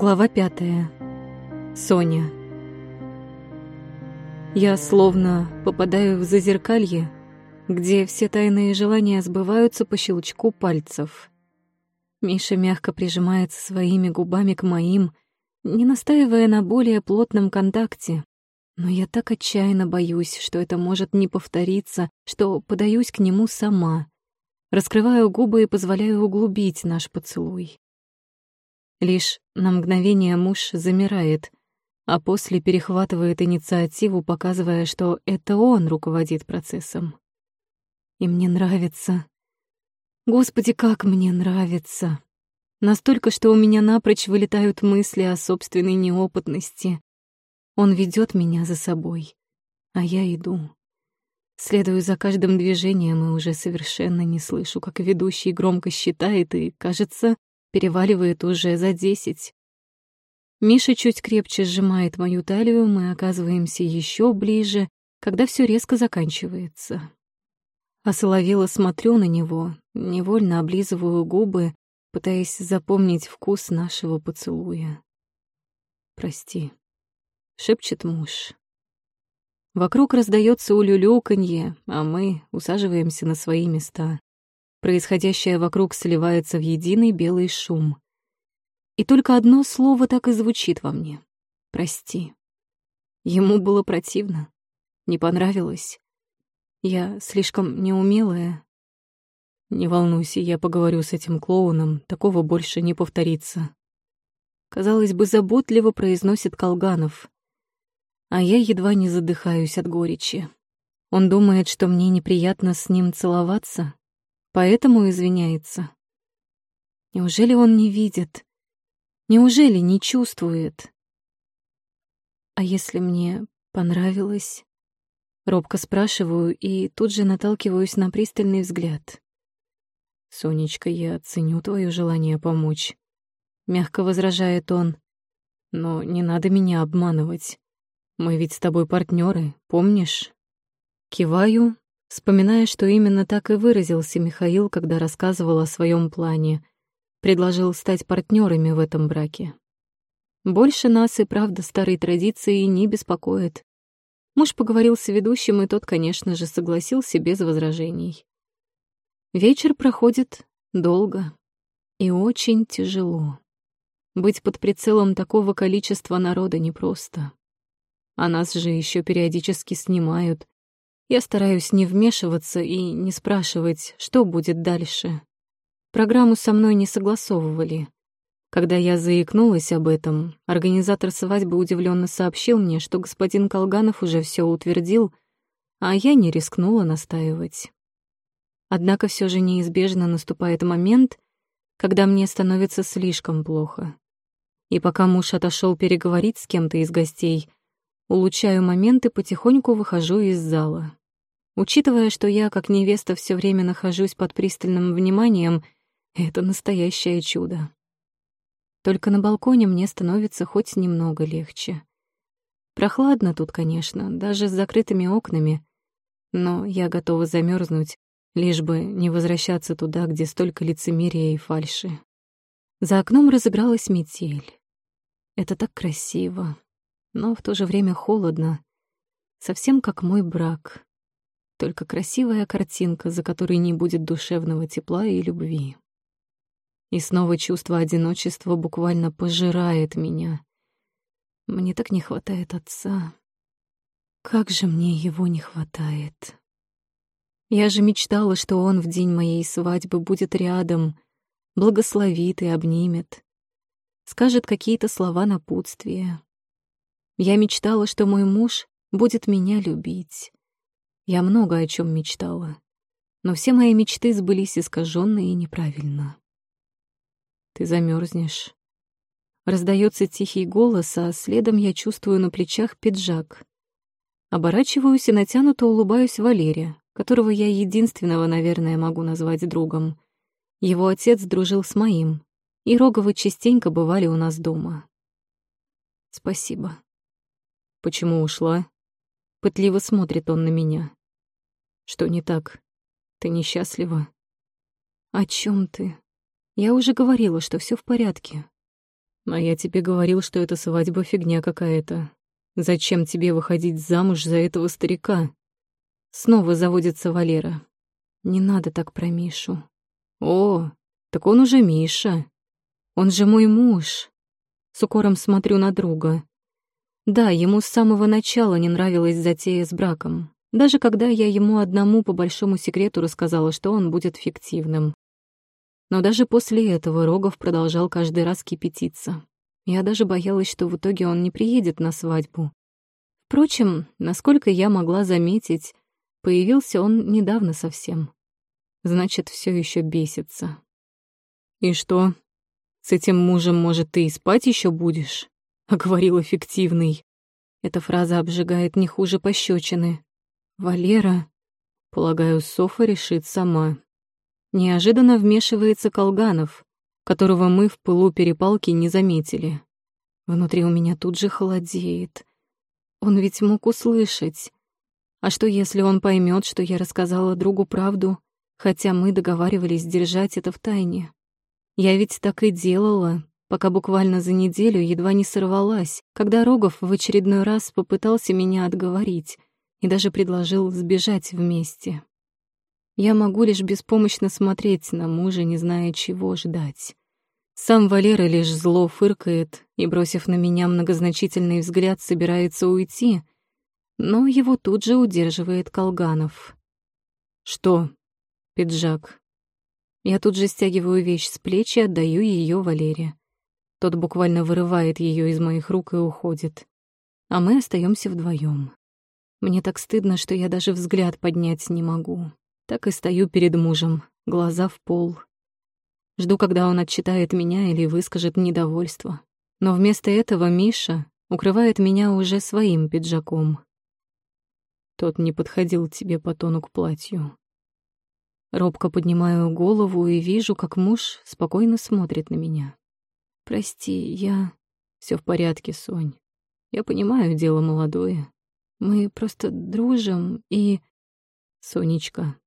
Глава пятая. Соня. Я словно попадаю в зазеркалье, где все тайные желания сбываются по щелчку пальцев. Миша мягко прижимается своими губами к моим, не настаивая на более плотном контакте. Но я так отчаянно боюсь, что это может не повториться, что подаюсь к нему сама. Раскрываю губы и позволяю углубить наш поцелуй. Лишь на мгновение муж замирает, а после перехватывает инициативу, показывая, что это он руководит процессом. И мне нравится. Господи, как мне нравится. Настолько, что у меня напрочь вылетают мысли о собственной неопытности. Он ведет меня за собой, а я иду. Следую за каждым движением и уже совершенно не слышу, как ведущий громко считает и, кажется, переваливает уже за десять. Миша чуть крепче сжимает мою талию, мы оказываемся еще ближе, когда все резко заканчивается. Осоловело смотрю на него, невольно облизываю губы, пытаясь запомнить вкус нашего поцелуя. «Прости», — шепчет муж. Вокруг раздается улюлюканье, а мы усаживаемся на свои места. Происходящее вокруг сливается в единый белый шум. И только одно слово так и звучит во мне. «Прости». Ему было противно, не понравилось. Я слишком неумелая. Не волнуйся, я поговорю с этим клоуном, такого больше не повторится. Казалось бы, заботливо произносит Колганов. А я едва не задыхаюсь от горечи. Он думает, что мне неприятно с ним целоваться, поэтому извиняется. Неужели он не видит? Неужели не чувствует? А если мне понравилось? Робко спрашиваю и тут же наталкиваюсь на пристальный взгляд. «Сонечка, я ценю твое желание помочь», — мягко возражает он. «Но не надо меня обманывать. Мы ведь с тобой партнеры, помнишь?» Киваю, вспоминая, что именно так и выразился Михаил, когда рассказывал о своем плане. Предложил стать партнерами в этом браке. Больше нас и правда старой традиции не беспокоит. Муж поговорил с ведущим, и тот, конечно же, согласился без возражений. Вечер проходит долго и очень тяжело. Быть под прицелом такого количества народа непросто. А нас же еще периодически снимают, я стараюсь не вмешиваться и не спрашивать, что будет дальше. Программу со мной не согласовывали. Когда я заикнулась об этом, организатор свадьбы удивленно сообщил мне, что господин Колганов уже все утвердил, а я не рискнула настаивать. Однако все же неизбежно наступает момент, когда мне становится слишком плохо. И пока муж отошел переговорить с кем-то из гостей, улучшаю момент и потихоньку выхожу из зала. Учитывая, что я, как невеста, все время нахожусь под пристальным вниманием, это настоящее чудо. Только на балконе мне становится хоть немного легче. Прохладно тут, конечно, даже с закрытыми окнами, но я готова замерзнуть, лишь бы не возвращаться туда, где столько лицемерия и фальши. За окном разыгралась метель. Это так красиво, но в то же время холодно, совсем как мой брак только красивая картинка, за которой не будет душевного тепла и любви. И снова чувство одиночества буквально пожирает меня. Мне так не хватает отца. Как же мне его не хватает. Я же мечтала, что он в день моей свадьбы будет рядом, благословит и обнимет, скажет какие-то слова напутствия. Я мечтала, что мой муж будет меня любить, я много о чем мечтала, но все мои мечты сбылись искаженно и неправильно. Ты замерзнешь. Раздается тихий голос, а следом я чувствую на плечах пиджак. Оборачиваюсь и натянуто улыбаюсь Валере, которого я единственного, наверное, могу назвать другом. Его отец дружил с моим, и Роговы частенько бывали у нас дома. Спасибо. Почему ушла? Пытливо смотрит он на меня. Что не так? Ты несчастлива? О чем ты? Я уже говорила, что все в порядке. А я тебе говорил, что эта свадьба фигня какая-то. Зачем тебе выходить замуж за этого старика? Снова заводится Валера. Не надо так про Мишу. О, так он уже Миша. Он же мой муж. С укором смотрю на друга. Да, ему с самого начала не нравилась затея с браком. Даже когда я ему одному по большому секрету рассказала, что он будет фиктивным. Но даже после этого Рогов продолжал каждый раз кипятиться. Я даже боялась, что в итоге он не приедет на свадьбу. Впрочем, насколько я могла заметить, появился он недавно совсем. Значит, все еще бесится. «И что? С этим мужем, может, ты и спать еще будешь?» — а говорил эффективный. Эта фраза обжигает не хуже пощечины. «Валера...» Полагаю, Софа решит сама. Неожиданно вмешивается Колганов, которого мы в пылу перепалки не заметили. Внутри у меня тут же холодеет. Он ведь мог услышать. А что, если он поймет, что я рассказала другу правду, хотя мы договаривались держать это в тайне? Я ведь так и делала, пока буквально за неделю едва не сорвалась, когда Рогов в очередной раз попытался меня отговорить и даже предложил сбежать вместе. Я могу лишь беспомощно смотреть на мужа, не зная, чего ждать. Сам Валера лишь зло фыркает и, бросив на меня многозначительный взгляд, собирается уйти, но его тут же удерживает Колганов. «Что?» «Пиджак». Я тут же стягиваю вещь с плеч и отдаю ее Валере. Тот буквально вырывает ее из моих рук и уходит. А мы остаемся вдвоем. Мне так стыдно, что я даже взгляд поднять не могу. Так и стою перед мужем, глаза в пол. Жду, когда он отчитает меня или выскажет недовольство. Но вместо этого Миша укрывает меня уже своим пиджаком. Тот не подходил тебе по тону к платью. Робко поднимаю голову и вижу, как муж спокойно смотрит на меня. «Прости, я...» все в порядке, Сонь. Я понимаю, дело молодое. Мы просто дружим и...» «Сонечка,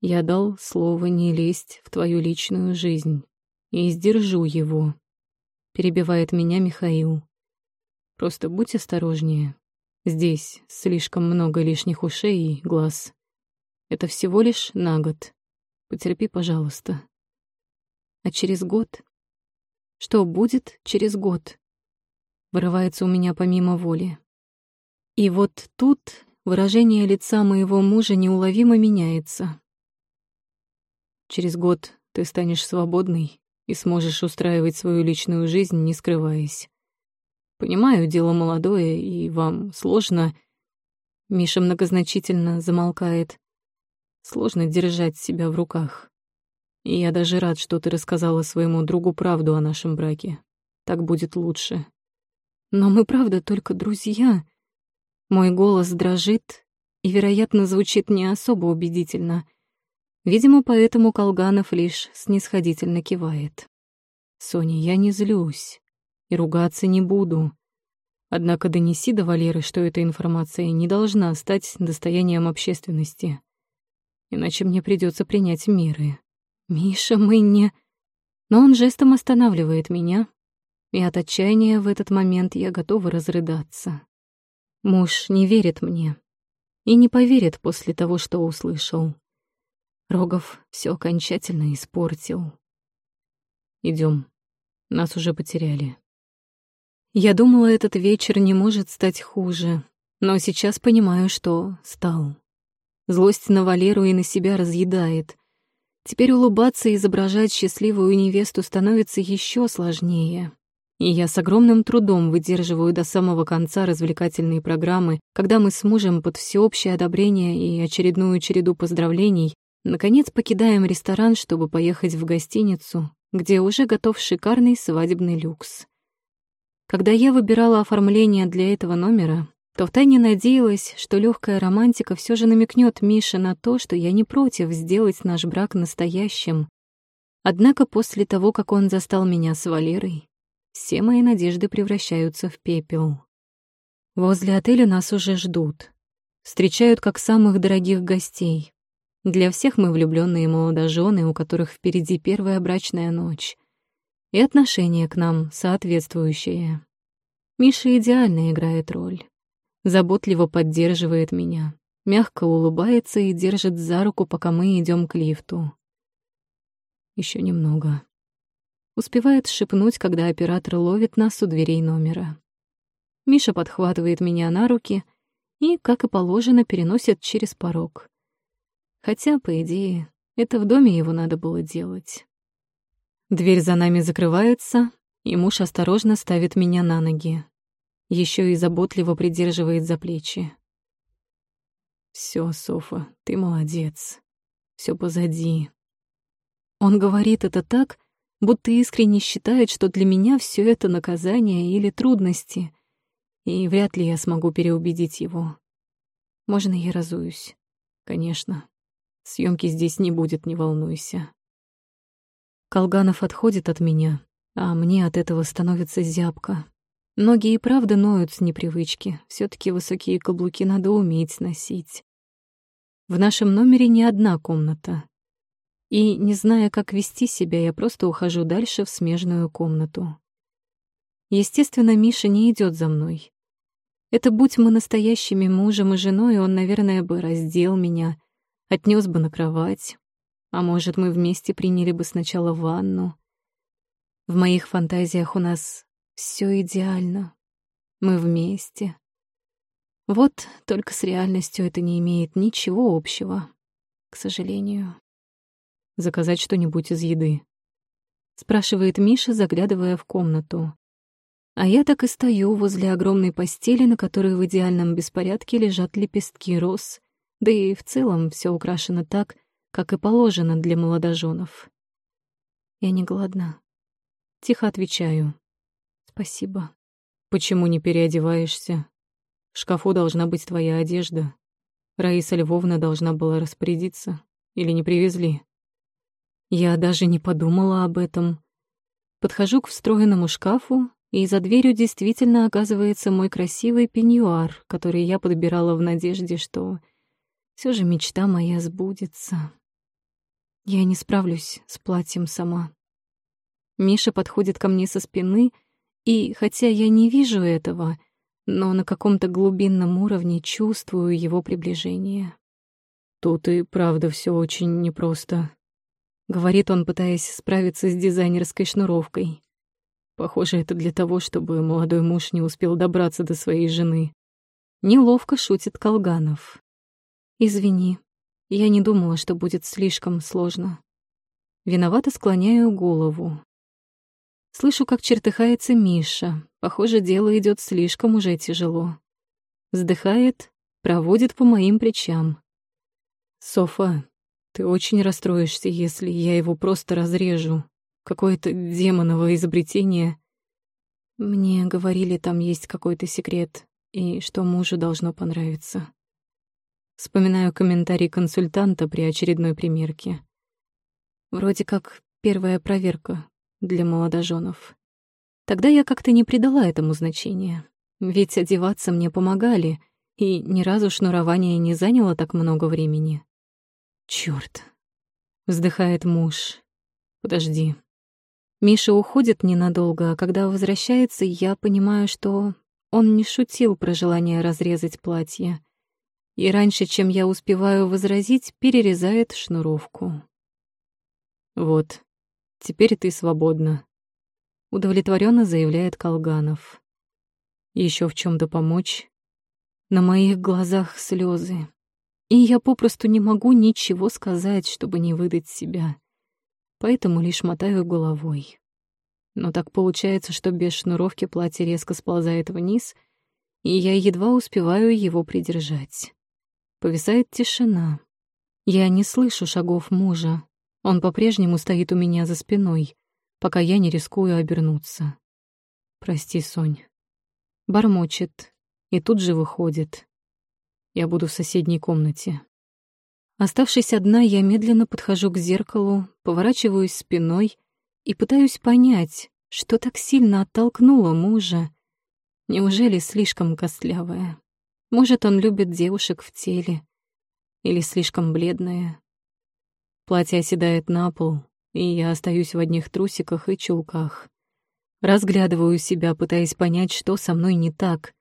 я дал слово не лезть в твою личную жизнь и сдержу его. Перебивает меня Михаил. Просто будь осторожнее. Здесь слишком много лишних ушей и глаз. Это всего лишь на год. Потерпи, пожалуйста. А через год? Что будет через год? Вырывается у меня помимо воли. И вот тут выражение лица моего мужа неуловимо меняется. Через год ты станешь свободной и сможешь устраивать свою личную жизнь, не скрываясь. Понимаю, дело молодое, и вам сложно... Миша многозначительно замолкает. Сложно держать себя в руках. И я даже рад, что ты рассказала своему другу правду о нашем браке. Так будет лучше. Но мы, правда, только друзья. Мой голос дрожит и, вероятно, звучит не особо убедительно — Видимо, поэтому Колганов лишь снисходительно кивает. «Соня, я не злюсь и ругаться не буду. Однако донеси до Валеры, что эта информация не должна стать достоянием общественности. Иначе мне придется принять меры. Миша, мы не...» Но он жестом останавливает меня, и от отчаяния в этот момент я готова разрыдаться. Муж не верит мне и не поверит после того, что услышал. Рогов все окончательно испортил. Идем, нас уже потеряли. Я думала, этот вечер не может стать хуже, но сейчас понимаю, что стал. Злость на Валеру и на себя разъедает. Теперь улыбаться и изображать счастливую невесту становится еще сложнее. И я с огромным трудом выдерживаю до самого конца развлекательные программы, когда мы с мужем под всеобщее одобрение и очередную череду поздравлений Наконец покидаем ресторан, чтобы поехать в гостиницу, где уже готов шикарный свадебный люкс. Когда я выбирала оформление для этого номера, то втайне надеялась, что легкая романтика все же намекнет Мише на то, что я не против сделать наш брак настоящим. Однако после того, как он застал меня с Валерой, все мои надежды превращаются в пепел. Возле отеля нас уже ждут. Встречают как самых дорогих гостей. Для всех мы влюбленные молодожены, у которых впереди первая брачная ночь. и отношение к нам соответствующее. Миша идеально играет роль. Заботливо поддерживает меня, мягко улыбается и держит за руку, пока мы идем к лифту. Еще немного. Успевает шепнуть, когда оператор ловит нас у дверей номера. Миша подхватывает меня на руки и, как и положено, переносит через порог. Хотя, по идее, это в доме его надо было делать. Дверь за нами закрывается, и муж осторожно ставит меня на ноги. Еще и заботливо придерживает за плечи. Все, Софа, ты молодец. Все позади. Он говорит это так, будто искренне считает, что для меня все это наказание или трудности, и вряд ли я смогу переубедить его. Можно я разуюсь? Конечно. Съемки здесь не будет, не волнуйся. Колганов отходит от меня, а мне от этого становится зябко. Ноги и правда ноют с непривычки. все таки высокие каблуки надо уметь носить. В нашем номере не одна комната. И, не зная, как вести себя, я просто ухожу дальше в смежную комнату. Естественно, Миша не идет за мной. Это будь мы настоящими мужем и женой, он, наверное, бы раздел меня, отнес бы на кровать. А может, мы вместе приняли бы сначала ванну. В моих фантазиях у нас все идеально. Мы вместе. Вот только с реальностью это не имеет ничего общего, к сожалению заказать что-нибудь из еды?» — спрашивает Миша, заглядывая в комнату. А я так и стою возле огромной постели, на которой в идеальном беспорядке лежат лепестки роз, да и в целом все украшено так, как и положено для молодоженов. Я не голодна. Тихо отвечаю. Спасибо. Почему не переодеваешься? В шкафу должна быть твоя одежда. Раиса Львовна должна была распорядиться. Или не привезли? Я даже не подумала об этом. Подхожу к встроенному шкафу, и за дверью действительно оказывается мой красивый пеньюар, который я подбирала в надежде, что все же мечта моя сбудется. Я не справлюсь с платьем сама. Миша подходит ко мне со спины, и, хотя я не вижу этого, но на каком-то глубинном уровне чувствую его приближение. Тут и правда все очень непросто говорит он, пытаясь справиться с дизайнерской шнуровкой. Похоже, это для того, чтобы молодой муж не успел добраться до своей жены. Неловко шутит Колганов. Извини, я не думала, что будет слишком сложно. Виновато склоняю голову. Слышу, как чертыхается Миша. Похоже, дело идет слишком уже тяжело. Вздыхает, проводит по моим плечам. Софа, ты очень расстроишься, если я его просто разрежу. Какое-то демоново изобретение. Мне говорили, там есть какой-то секрет, и что мужу должно понравиться. Вспоминаю комментарий консультанта при очередной примерке. Вроде как первая проверка для молодоженов. Тогда я как-то не придала этому значения, ведь одеваться мне помогали, и ни разу шнурование не заняло так много времени. Чёрт. Вздыхает муж. Подожди. Миша уходит ненадолго, а когда возвращается, я понимаю, что он не шутил про желание разрезать платье. И раньше, чем я успеваю возразить, перерезает шнуровку. Вот, теперь ты свободна. Удовлетворенно заявляет Колганов. Еще в чем то помочь? На моих глазах слезы и я попросту не могу ничего сказать, чтобы не выдать себя. Поэтому лишь мотаю головой. Но так получается, что без шнуровки платье резко сползает вниз, и я едва успеваю его придержать. Повисает тишина. Я не слышу шагов мужа. Он по-прежнему стоит у меня за спиной, пока я не рискую обернуться. «Прости, Сонь». Бормочет и тут же выходит. Я буду в соседней комнате. Оставшись одна, я медленно подхожу к зеркалу, поворачиваюсь спиной и пытаюсь понять, что так сильно оттолкнуло мужа. Неужели слишком костлявая? Может, он любит девушек в теле? Или слишком бледная? Платье оседает на пол, и я остаюсь в одних трусиках и чулках. Разглядываю себя, пытаясь понять, что со мной не так,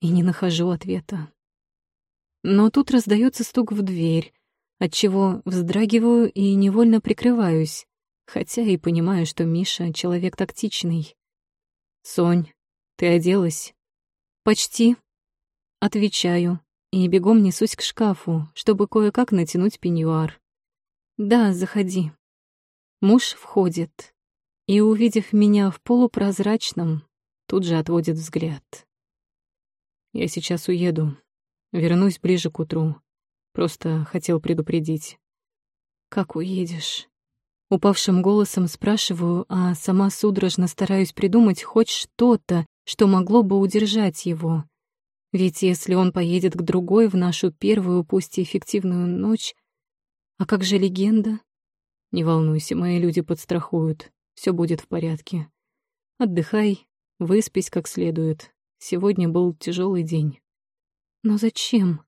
и не нахожу ответа. Но тут раздается стук в дверь, отчего вздрагиваю и невольно прикрываюсь, хотя и понимаю, что Миша — человек тактичный. «Сонь, ты оделась?» «Почти». Отвечаю и бегом несусь к шкафу, чтобы кое-как натянуть пеньюар. «Да, заходи». Муж входит и, увидев меня в полупрозрачном, тут же отводит взгляд. «Я сейчас уеду. Вернусь ближе к утру. Просто хотел предупредить». «Как уедешь?» Упавшим голосом спрашиваю, а сама судорожно стараюсь придумать хоть что-то, что могло бы удержать его. Ведь если он поедет к другой в нашу первую, пусть и эффективную ночь... А как же легенда? Не волнуйся, мои люди подстрахуют. Все будет в порядке. Отдыхай, выспись как следует. Сегодня был тяжелый день. Но зачем?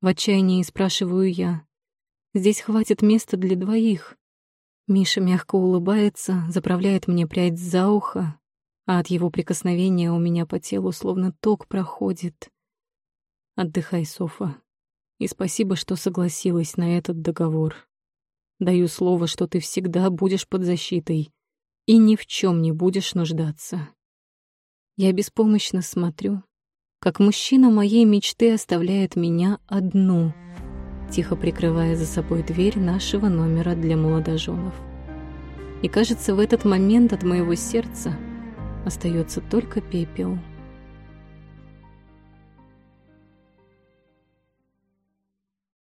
В отчаянии спрашиваю я. Здесь хватит места для двоих. Миша мягко улыбается, заправляет мне прядь за ухо, а от его прикосновения у меня по телу словно ток проходит. Отдыхай, Софа. И спасибо, что согласилась на этот договор. Даю слово, что ты всегда будешь под защитой и ни в чем не будешь нуждаться. Я беспомощно смотрю, как мужчина моей мечты оставляет меня одну, тихо прикрывая за собой дверь нашего номера для молодоженов. И кажется, в этот момент от моего сердца остается только пепел —